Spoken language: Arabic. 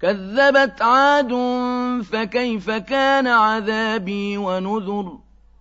كذبت عاد فكيف كان عذابي ونذر